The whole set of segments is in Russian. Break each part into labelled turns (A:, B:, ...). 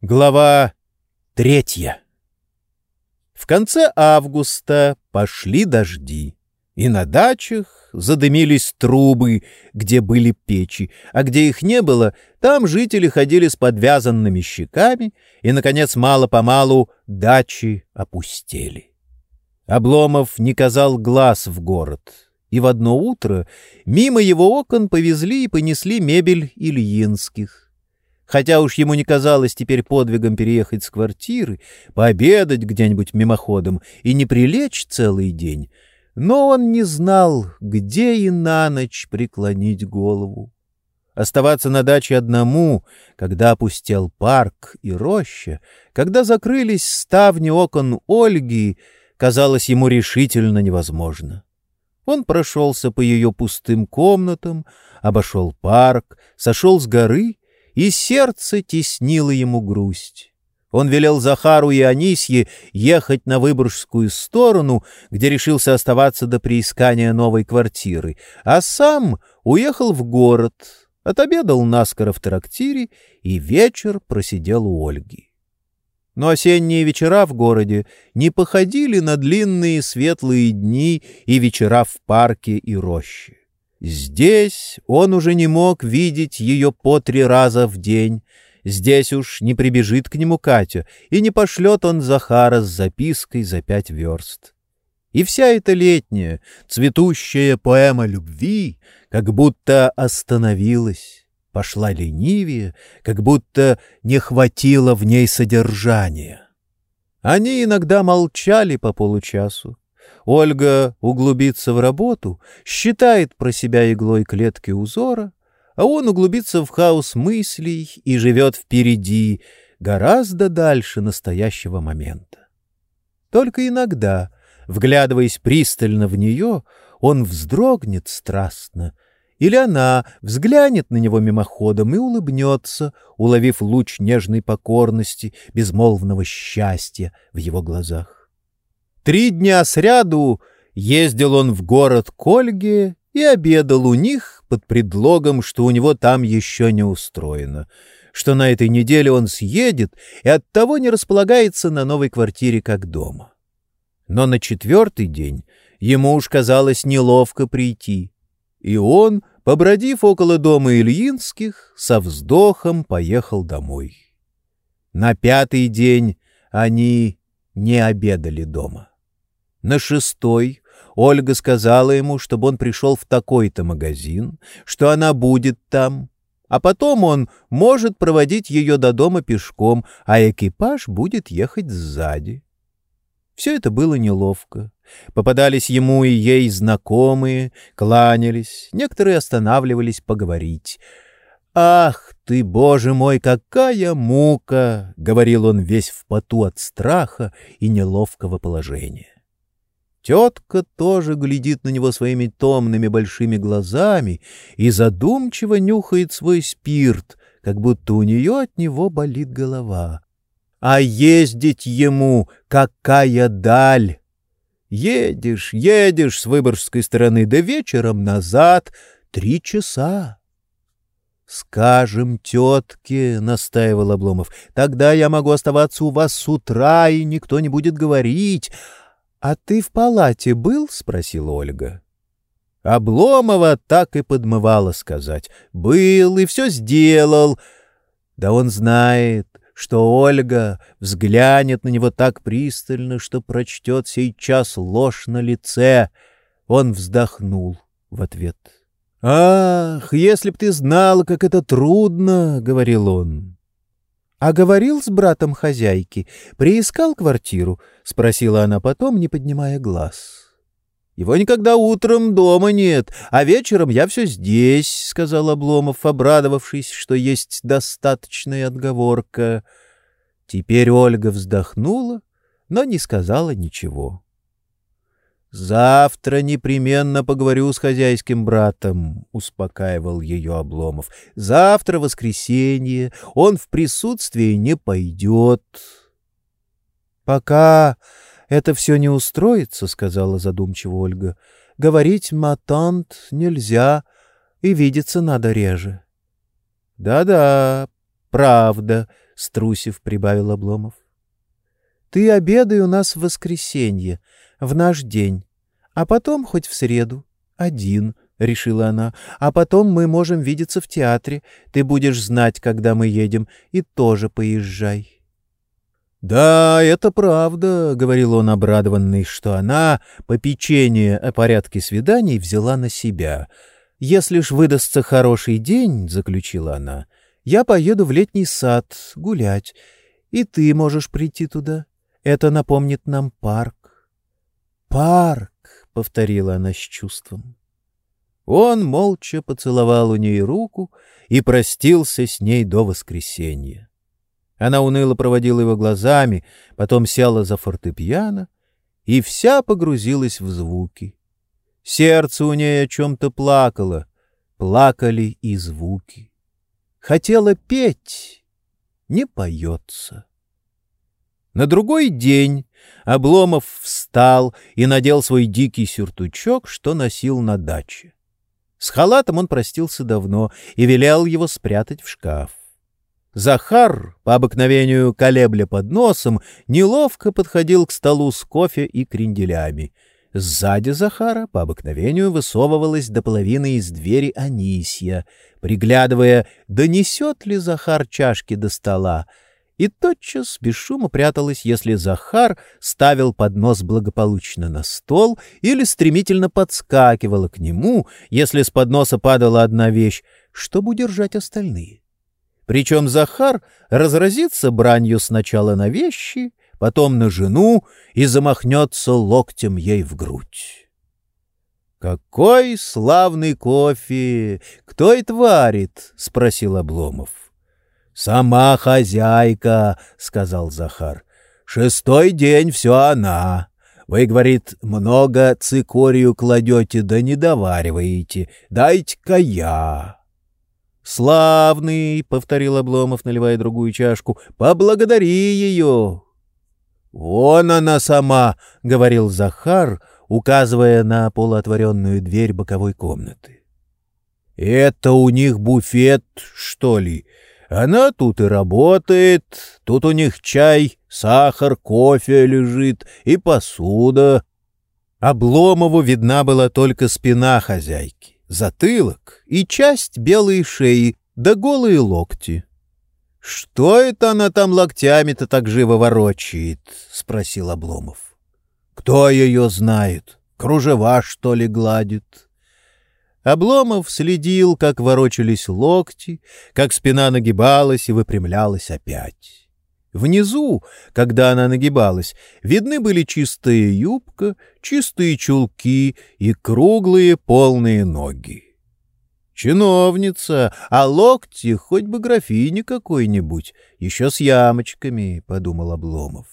A: Глава третья В конце августа пошли дожди, и на дачах задымились трубы, где были печи, а где их не было, там жители ходили с подвязанными щеками, и, наконец, мало-помалу дачи опустели. Обломов не казал глаз в город, и в одно утро мимо его окон повезли и понесли мебель Ильинских. Хотя уж ему не казалось теперь подвигом переехать с квартиры, пообедать где-нибудь мимоходом и не прилечь целый день, но он не знал, где и на ночь преклонить голову. Оставаться на даче одному, когда опустел парк и роща, когда закрылись ставни окон Ольги, казалось ему решительно невозможно. Он прошелся по ее пустым комнатам, обошел парк, сошел с горы и сердце теснило ему грусть. Он велел Захару и Анисье ехать на Выборгскую сторону, где решился оставаться до приискания новой квартиры, а сам уехал в город, отобедал наскоро в трактире и вечер просидел у Ольги. Но осенние вечера в городе не походили на длинные светлые дни и вечера в парке и роще. Здесь он уже не мог видеть ее по три раза в день. Здесь уж не прибежит к нему Катя, и не пошлет он Захара с запиской за пять верст. И вся эта летняя, цветущая поэма любви как будто остановилась, пошла ленивее, как будто не хватило в ней содержания. Они иногда молчали по получасу, Ольга углубится в работу, считает про себя иглой клетки узора, а он углубится в хаос мыслей и живет впереди, гораздо дальше настоящего момента. Только иногда, вглядываясь пристально в нее, он вздрогнет страстно, или она взглянет на него мимоходом и улыбнется, уловив луч нежной покорности, безмолвного счастья в его глазах. Три дня сряду ездил он в город к и обедал у них под предлогом, что у него там еще не устроено, что на этой неделе он съедет и оттого не располагается на новой квартире как дома. Но на четвертый день ему уж казалось неловко прийти, и он, побродив около дома Ильинских, со вздохом поехал домой. На пятый день они не обедали дома. На шестой Ольга сказала ему, чтобы он пришел в такой-то магазин, что она будет там, а потом он может проводить ее до дома пешком, а экипаж будет ехать сзади. Все это было неловко. Попадались ему и ей знакомые, кланялись, некоторые останавливались поговорить. «Ах ты, Боже мой, какая мука!» — говорил он весь в поту от страха и неловкого положения. Тетка тоже глядит на него своими томными большими глазами и задумчиво нюхает свой спирт, как будто у нее от него болит голова. А ездить ему какая даль! Едешь, едешь с Выборгской стороны до вечером назад три часа. «Скажем тетке», — настаивал Обломов, — «тогда я могу оставаться у вас с утра, и никто не будет говорить, «А ты в палате был?» — спросила Ольга. Обломова так и подмывала сказать. «Был и все сделал». Да он знает, что Ольга взглянет на него так пристально, что прочтет сейчас ложь на лице. Он вздохнул в ответ. «Ах, если б ты знала, как это трудно!» — говорил он. «А говорил с братом хозяйки? Приискал квартиру?» — спросила она потом, не поднимая глаз. «Его никогда утром дома нет, а вечером я все здесь», — сказал Обломов, обрадовавшись, что есть достаточная отговорка. Теперь Ольга вздохнула, но не сказала ничего. «Завтра непременно поговорю с хозяйским братом», — успокаивал ее Обломов. «Завтра воскресенье, он в присутствии не пойдет». «Пока это все не устроится», — сказала задумчиво Ольга. «Говорить матант нельзя, и видеться надо реже». «Да-да, правда, — струсив прибавил Обломов. — Ты обедай у нас в воскресенье, в наш день, а потом хоть в среду, один, — решила она, — а потом мы можем видеться в театре, ты будешь знать, когда мы едем, и тоже поезжай. «Да, это правда», — говорил он, обрадованный, что она попечение о порядке свиданий взяла на себя. «Если ж выдастся хороший день», — заключила она, — «я поеду в летний сад гулять, и ты можешь прийти туда. Это напомнит нам парк». «Парк», — повторила она с чувством. Он молча поцеловал у ней руку и простился с ней до воскресенья. Она уныло проводила его глазами, потом села за фортепиано и вся погрузилась в звуки. Сердце у ней о чем-то плакало, плакали и звуки. Хотела петь, не поется. На другой день Обломов встал и надел свой дикий сюртучок, что носил на даче. С халатом он простился давно и велел его спрятать в шкаф. Захар, по обыкновению колебля под носом, неловко подходил к столу с кофе и кренделями. Сзади Захара по обыкновению высовывалась до половины из двери Анисья, приглядывая, донесет ли Захар чашки до стола, и тотчас без шума пряталась, если Захар ставил поднос благополучно на стол или стремительно подскакивала к нему, если с подноса падала одна вещь, чтобы удержать остальные. Причем Захар разразится бранью сначала на вещи, потом на жену и замахнется локтем ей в грудь. «Какой славный кофе! Кто это варит?» — спросил Обломов. «Сама хозяйка», — сказал Захар. «Шестой день все она. Вы, говорит, много цикорию кладете, да не довариваете. Дайте-ка я». «Славный!» — повторил Обломов, наливая другую чашку. «Поблагодари ее!» «Вон она сама!» — говорил Захар, указывая на полуотворенную дверь боковой комнаты. «Это у них буфет, что ли? Она тут и работает, тут у них чай, сахар, кофе лежит и посуда». Обломову видна была только спина хозяйки затылок и часть белой шеи, да голые локти. — Что это она там локтями-то так живо ворочает? — спросил Обломов. — Кто ее знает? Кружева, что ли, гладит? Обломов следил, как ворочались локти, как спина нагибалась и выпрямлялась опять. Внизу, когда она нагибалась, видны были чистая юбка, чистые чулки и круглые полные ноги. «Чиновница, а локти хоть бы графини какой-нибудь, еще с ямочками», — подумал Обломов.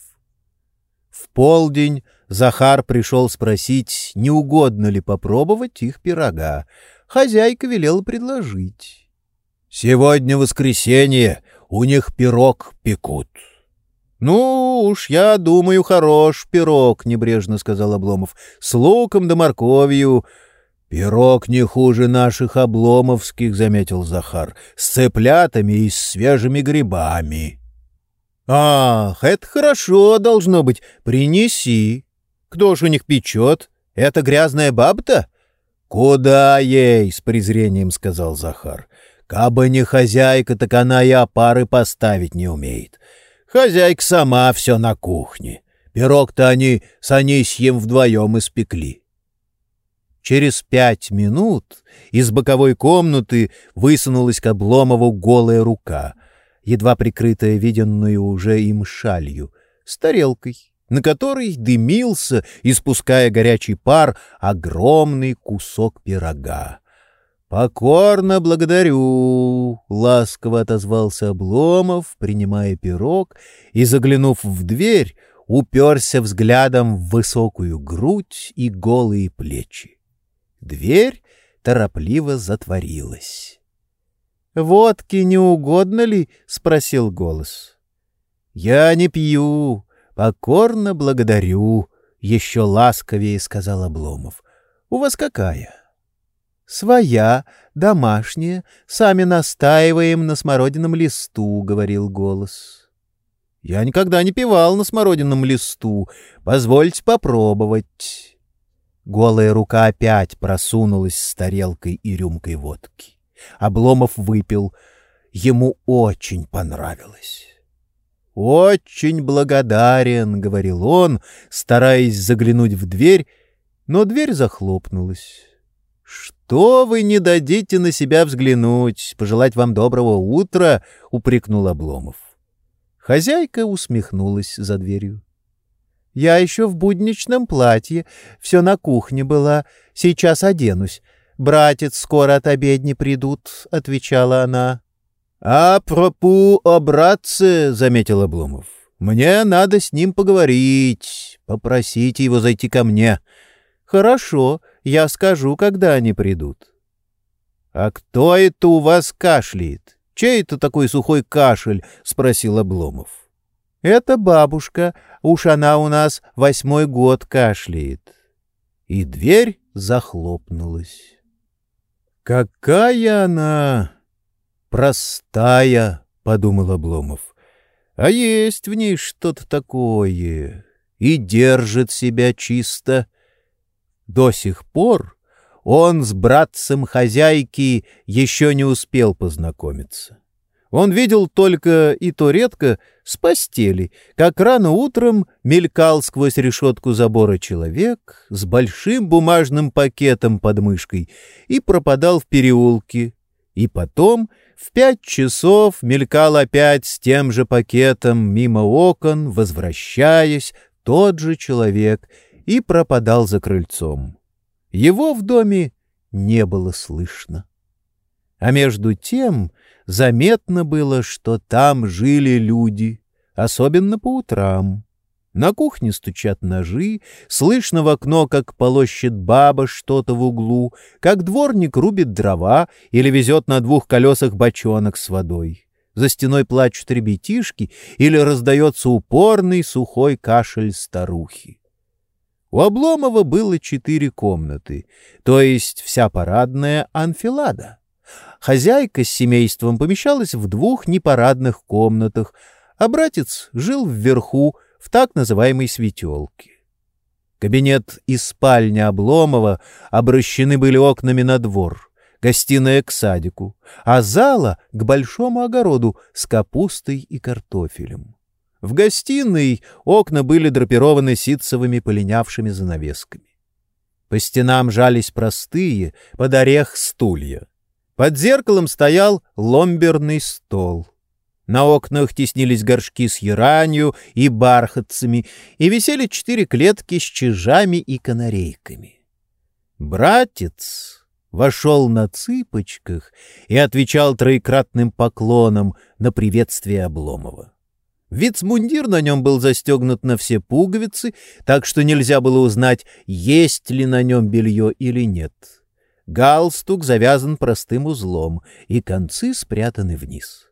A: В полдень Захар пришел спросить, не угодно ли попробовать их пирога. Хозяйка велела предложить. «Сегодня воскресенье, у них пирог пекут». «Ну уж, я думаю, хорош пирог», — небрежно сказал Обломов, — «с луком да морковью». «Пирог не хуже наших обломовских», — заметил Захар, — «с цыплятами и с свежими грибами». «Ах, это хорошо должно быть. Принеси. Кто ж у них печет? Это грязная баба-то?» «Куда ей?» — с презрением сказал Захар. «Кабы не хозяйка, так она и опары поставить не умеет. Хозяйка сама все на кухне. Пирог-то они с Анисьем вдвоем испекли. Через пять минут из боковой комнаты высунулась к Обломову голая рука, едва прикрытая виденную уже им шалью, с тарелкой, на которой дымился, испуская горячий пар, огромный кусок пирога. «Покорно благодарю!» — ласково отозвался Обломов, принимая пирог, и, заглянув в дверь, уперся взглядом в высокую грудь и голые плечи. Дверь торопливо затворилась. «Водки не угодно ли?» — спросил голос. «Я не пью, покорно благодарю», — еще ласковее сказал Обломов. «У вас какая?» «Своя, домашняя, сами настаиваем на смородином листу», — говорил голос. «Я никогда не пивал на смородином листу. Позвольте попробовать». Голая рука опять просунулась с тарелкой и рюмкой водки. Обломов выпил. Ему очень понравилось. «Очень благодарен», — говорил он, стараясь заглянуть в дверь, но дверь захлопнулась. «Что вы не дадите на себя взглянуть? Пожелать вам доброго утра!» — упрекнул Обломов. Хозяйка усмехнулась за дверью. «Я еще в будничном платье, все на кухне была, сейчас оденусь. Братец скоро от обедни придут», — отвечала она. «А пропу о братце», — заметил Обломов. «Мне надо с ним поговорить. Попросите его зайти ко мне». «Хорошо, я скажу, когда они придут». «А кто это у вас кашляет? Чей это такой сухой кашель?» — спросил Обломов. «Это бабушка. Уж она у нас восьмой год кашляет». И дверь захлопнулась. «Какая она простая!» — подумал Обломов. «А есть в ней что-то такое, и держит себя чисто». До сих пор он с братцем хозяйки еще не успел познакомиться. Он видел только, и то редко, с постели, как рано утром мелькал сквозь решетку забора человек с большим бумажным пакетом под мышкой и пропадал в переулке, и потом в пять часов мелькал опять с тем же пакетом мимо окон, возвращаясь, тот же человек — и пропадал за крыльцом. Его в доме не было слышно. А между тем заметно было, что там жили люди, особенно по утрам. На кухне стучат ножи, слышно в окно, как полощет баба что-то в углу, как дворник рубит дрова или везет на двух колесах бочонок с водой. За стеной плачут ребятишки или раздается упорный сухой кашель старухи. У Обломова было четыре комнаты, то есть вся парадная анфилада. Хозяйка с семейством помещалась в двух непарадных комнатах, а братец жил вверху, в так называемой светелке. Кабинет и спальня Обломова обращены были окнами на двор, гостиная к садику, а зала — к большому огороду с капустой и картофелем. В гостиной окна были драпированы ситцевыми полинявшими занавесками. По стенам жались простые, под орех стулья. Под зеркалом стоял ломберный стол. На окнах теснились горшки с яранью и бархатцами, и висели четыре клетки с чижами и канарейками. Братец вошел на цыпочках и отвечал троекратным поклоном на приветствие Обломова. Вицмундир на нем был застегнут на все пуговицы, так что нельзя было узнать, есть ли на нем белье или нет. Галстук завязан простым узлом, и концы спрятаны вниз.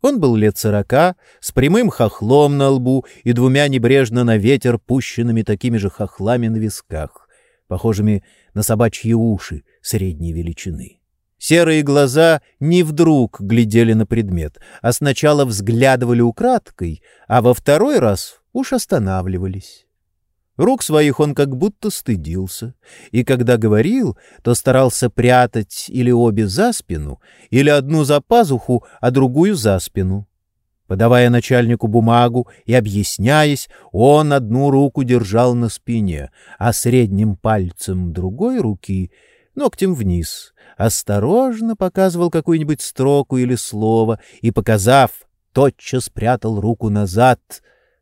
A: Он был лет сорока, с прямым хохлом на лбу и двумя небрежно на ветер пущенными такими же хохлами на висках, похожими на собачьи уши средней величины. Серые глаза не вдруг глядели на предмет, а сначала взглядывали украдкой, а во второй раз уж останавливались. Рук своих он как будто стыдился, и когда говорил, то старался прятать или обе за спину, или одну за пазуху, а другую за спину. Подавая начальнику бумагу и объясняясь, он одну руку держал на спине, а средним пальцем другой руки — ногтем вниз, осторожно показывал какую-нибудь строку или слово и, показав, тотчас прятал руку назад,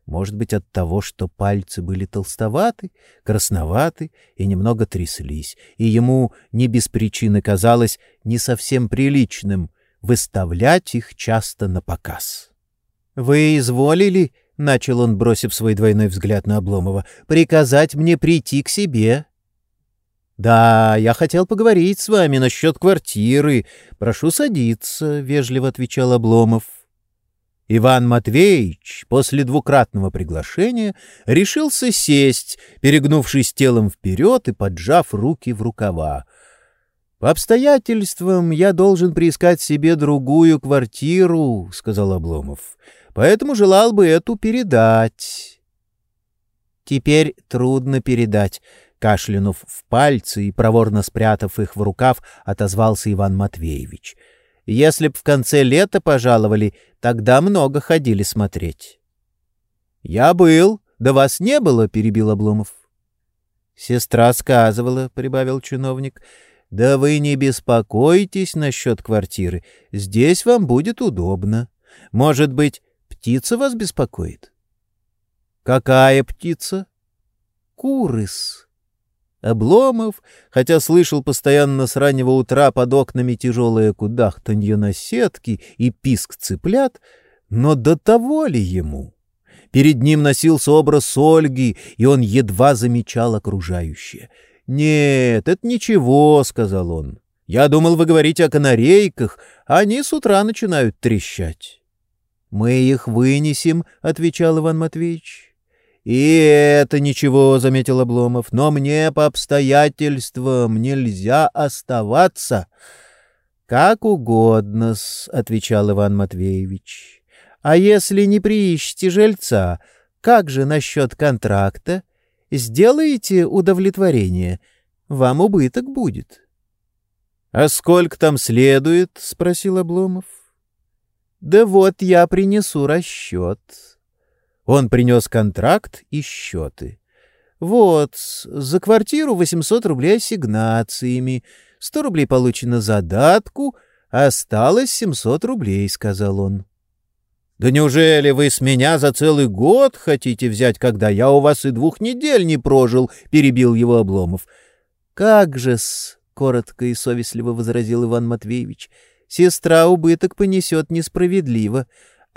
A: может быть, от того, что пальцы были толстоваты, красноваты и немного тряслись, и ему не без причины казалось не совсем приличным выставлять их часто на показ. «Вы изволили, — начал он, бросив свой двойной взгляд на Обломова, — приказать мне прийти к себе «Да, я хотел поговорить с вами насчет квартиры. Прошу садиться», — вежливо отвечал Обломов. Иван Матвеевич после двукратного приглашения решился сесть, перегнувшись телом вперед и поджав руки в рукава. По обстоятельствам я должен приискать себе другую квартиру, — сказал Обломов. — Поэтому желал бы эту передать. Теперь трудно передать. Кашлянув в пальцы и проворно спрятав их в рукав, отозвался Иван Матвеевич. Если б в конце лета пожаловали, тогда много ходили смотреть. — Я был, да вас не было, — перебил Обломов. — Сестра сказывала, — прибавил чиновник, — да вы не беспокойтесь насчет квартиры. Здесь вам будет удобно. Может быть, птица вас беспокоит? Какая птица? Курыс. Обломов, хотя слышал постоянно с раннего утра под окнами тяжелое кудахтанье на сетки и писк цыплят, но до того ли ему? Перед ним носился образ Ольги, и он едва замечал окружающее — «Нет, это ничего», — сказал он. «Я думал, вы говорите о канарейках. Они с утра начинают трещать». «Мы их вынесем», — отвечал Иван Матвеевич. «И это ничего», — заметил Обломов, — «но мне по обстоятельствам нельзя оставаться». «Как угодно отвечал Иван Матвеевич. «А если не приищете жильца, как же насчет контракта? Сделаете удовлетворение, вам убыток будет. — А сколько там следует? — спросил Обломов. — Да вот я принесу расчет. Он принес контракт и счеты. Вот, за квартиру 800 рублей ассигнациями, 100 рублей получено задатку, осталось 700 рублей, — сказал он. «Да неужели вы с меня за целый год хотите взять, когда я у вас и двух недель не прожил?» — перебил его Обломов. «Как же-с!» — коротко и совестливо возразил Иван Матвеевич. «Сестра убыток понесет несправедливо.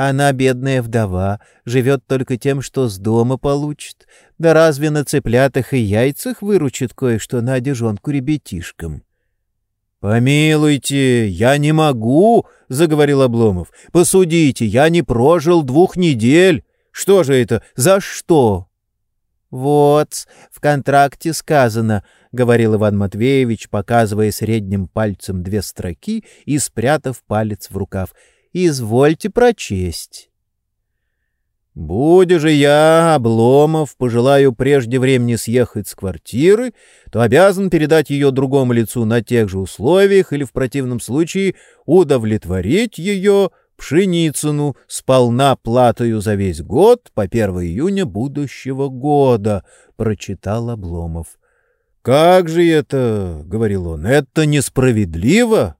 A: Она бедная вдова, живет только тем, что с дома получит. Да разве на цыплятах и яйцах выручит кое-что на одежонку ребятишкам?» «Помилуйте, я не могу!» — заговорил Обломов. «Посудите, я не прожил двух недель. Что же это? За что?» «Вот, в контракте сказано», — говорил Иван Матвеевич, показывая средним пальцем две строки и спрятав палец в рукав. «Извольте прочесть». Будь же я, Обломов, пожелаю прежде времени съехать с квартиры, то обязан передать ее другому лицу на тех же условиях или, в противном случае, удовлетворить ее Пшеницыну сполна платою за весь год по 1 июня будущего года, — прочитал Обломов. — Как же это, — говорил он, — это несправедливо? —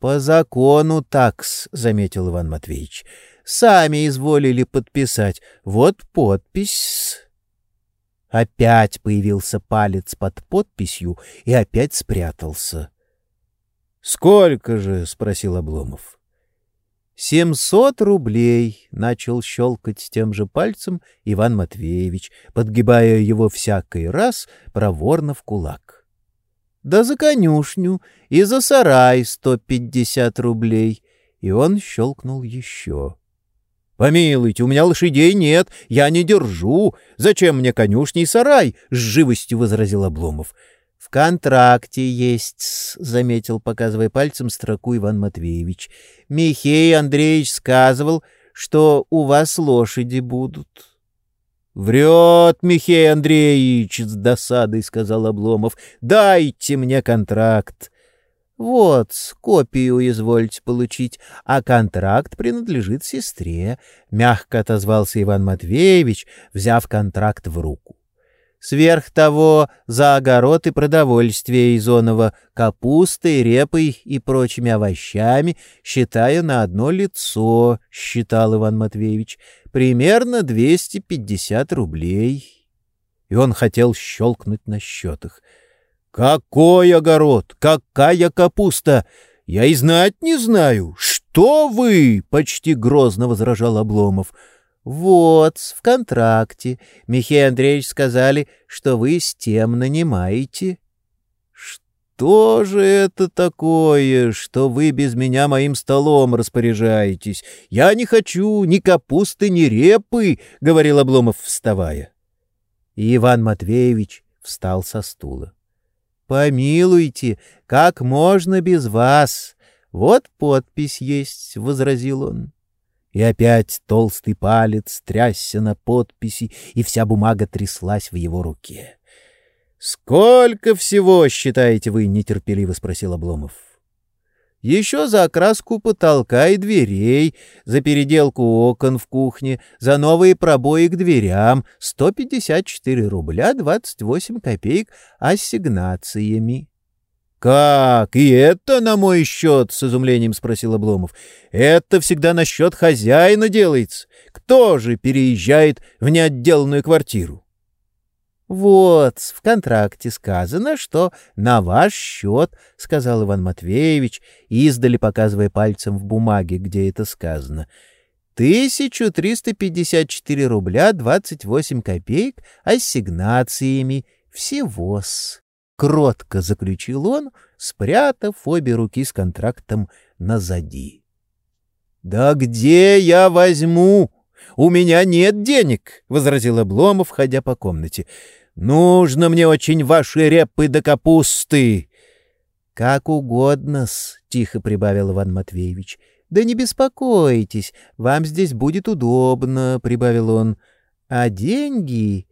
A: По закону такс, — заметил Иван Матвеевич. Сами изволили подписать. Вот подпись. Опять появился палец под подписью и опять спрятался. — Сколько же? — спросил Обломов. — Семьсот рублей, — начал щелкать тем же пальцем Иван Матвеевич, подгибая его всякий раз проворно в кулак. — Да за конюшню и за сарай сто пятьдесят рублей. И он щелкнул еще. «Помилуйте, у меня лошадей нет, я не держу. Зачем мне конюшни и сарай?» — с живостью возразил Обломов. «В контракте есть», — заметил, показывая пальцем строку Иван Матвеевич. «Михей Андреевич сказывал, что у вас лошади будут». «Врет Михей Андреевич!» — с досадой сказал Обломов. «Дайте мне контракт!» «Вот, копию извольте получить, а контракт принадлежит сестре», — мягко отозвался Иван Матвеевич, взяв контракт в руку. «Сверх того, за огород и продовольствие Изонова, капустой, репой и прочими овощами, считаю на одно лицо», — считал Иван Матвеевич, — «примерно 250 рублей». И он хотел щелкнуть на счетах — «Какой огород? Какая капуста? Я и знать не знаю. Что вы?» — почти грозно возражал Обломов. «Вот, в контракте. Михей Андреевич сказали, что вы с тем нанимаете». «Что же это такое, что вы без меня моим столом распоряжаетесь? Я не хочу ни капусты, ни репы», — говорил Обломов, вставая. И Иван Матвеевич встал со стула. помилуйте, как можно без вас? Вот подпись есть, — возразил он. И опять толстый палец трясся на подписи, и вся бумага тряслась в его руке. — Сколько всего, считаете вы? — нетерпеливо спросил Обломов. — Еще за окраску потолка и дверей, за переделку окон в кухне, за новые пробои к дверям — 154 рубля 28 копеек ассигнациями. «Как? И это на мой счет?» — с изумлением спросил Обломов. «Это всегда на счет хозяина делается. Кто же переезжает в неотделанную квартиру?» «Вот, в контракте сказано, что на ваш счет», — сказал Иван Матвеевич, издали показывая пальцем в бумаге, где это сказано. «Тысячу триста пятьдесят четыре рубля двадцать восемь копеек ассигнациями всего-с» кротко заключил он, спрятав обе руки с контрактом назади. «Да где я возьму? У меня нет денег!» — возразил Обломов, входя по комнате. «Нужно мне очень ваши репы да капусты!» «Как угодно-с!» — тихо прибавил Иван Матвеевич. «Да не беспокойтесь, вам здесь будет удобно», — прибавил он. «А деньги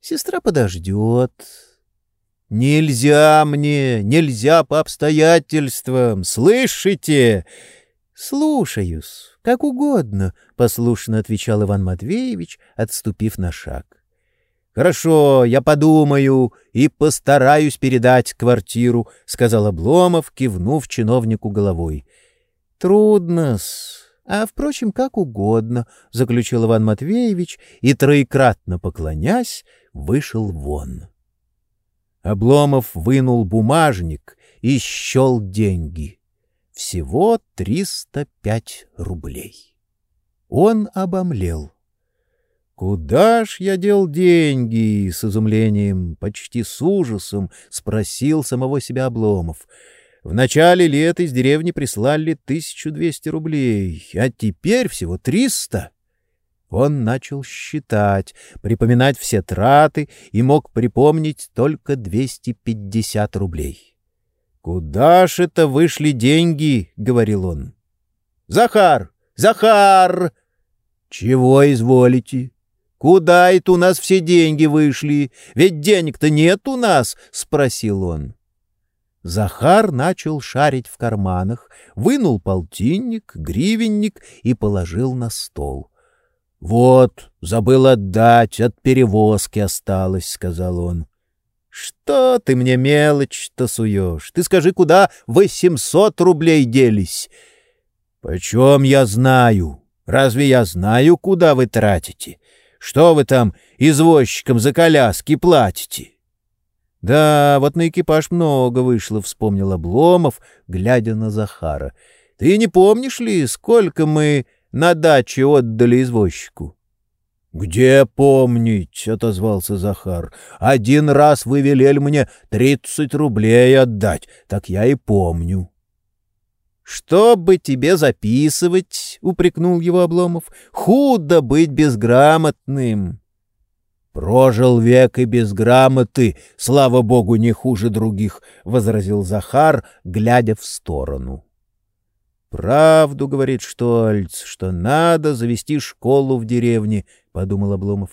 A: сестра подождет». «Нельзя мне, нельзя по обстоятельствам, слышите?» «Слушаюсь, как угодно», — послушно отвечал Иван Матвеевич, отступив на шаг. «Хорошо, я подумаю и постараюсь передать квартиру», — сказал Обломов, кивнув чиновнику головой. «Трудно-с, а, впрочем, как угодно», — заключил Иван Матвеевич и, троекратно поклонясь, вышел вон. Обломов вынул бумажник и счел деньги. Всего триста пять рублей. Он обомлел. «Куда ж я дел деньги?» — с изумлением, почти с ужасом спросил самого себя Обломов. «В начале лета из деревни прислали тысячу двести рублей, а теперь всего триста». Он начал считать, припоминать все траты и мог припомнить только 250 рублей. «Куда ж это вышли деньги?» — говорил он. «Захар! Захар!» «Чего изволите?» «Куда это у нас все деньги вышли? Ведь денег-то нет у нас!» — спросил он. Захар начал шарить в карманах, вынул полтинник, гривенник и положил на стол. «Вот, забыл отдать, от перевозки осталось», — сказал он. «Что ты мне мелочь-то суешь? Ты скажи, куда восемьсот рублей делись?» «Почем я знаю? Разве я знаю, куда вы тратите? Что вы там извозчикам за коляски платите?» «Да, вот на экипаж много вышло», — вспомнил Обломов, глядя на Захара. «Ты не помнишь ли, сколько мы на даче отдали извозчику. — Где помнить? — отозвался Захар. — Один раз вы велели мне тридцать рублей отдать, так я и помню. — Что бы тебе записывать? — упрекнул его Обломов. — Худо быть безграмотным. — Прожил век и без грамоты, слава богу, не хуже других, — возразил Захар, глядя в сторону. «Правду, — говорит Штольц, — что надо завести школу в деревне, — подумал Обломов.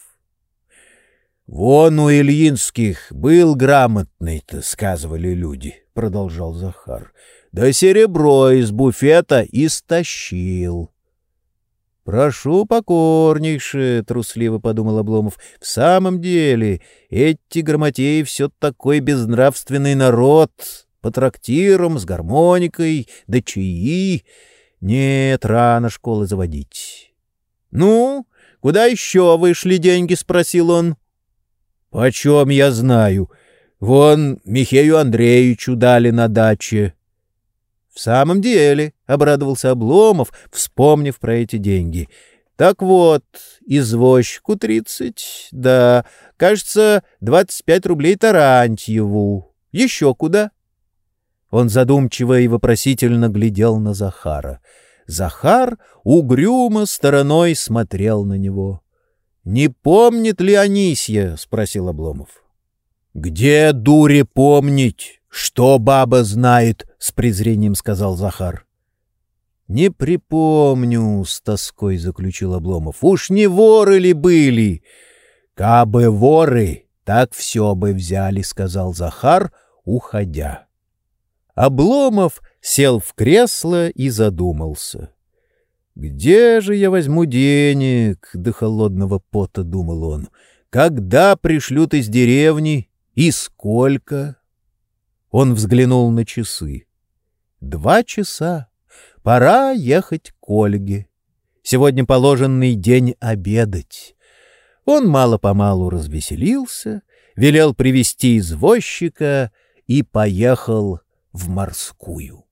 A: «Вон у Ильинских был грамотный-то, — сказывали люди, — продолжал Захар. Да серебро из буфета истощил». «Прошу покорнейше», — трусливо подумал Обломов. «В самом деле, эти грамотеи все такой безнравственный народ, по трактирам, с гармоникой, да чаи. Нет, рано школы заводить. — Ну, куда еще вышли деньги? — спросил он. — Почем я знаю? Вон Михею Андреевичу дали на даче. — В самом деле, — обрадовался Обломов, вспомнив про эти деньги. — Так вот, извозчику тридцать, да, кажется, двадцать пять рублей Тарантьеву. Еще куда? — он задумчиво и вопросительно глядел на Захара. Захар угрюмо стороной смотрел на него. — Не помнит ли Анисья? — спросил Обломов. — Где, дуре, помнить? Что баба знает, с презрением сказал Захар. Не припомню, с тоской заключил Обломов. Уж не воры ли были? Кабы воры, так все бы взяли, сказал Захар, уходя. Обломов сел в кресло и задумался. «Где же я возьму денег?» — до холодного пота думал он. «Когда пришлют из деревни и сколько?» Он взглянул на часы. «Два часа. Пора ехать к Ольге. Сегодня положенный день обедать». Он мало-помалу развеселился, велел привести извозчика и поехал в морскую.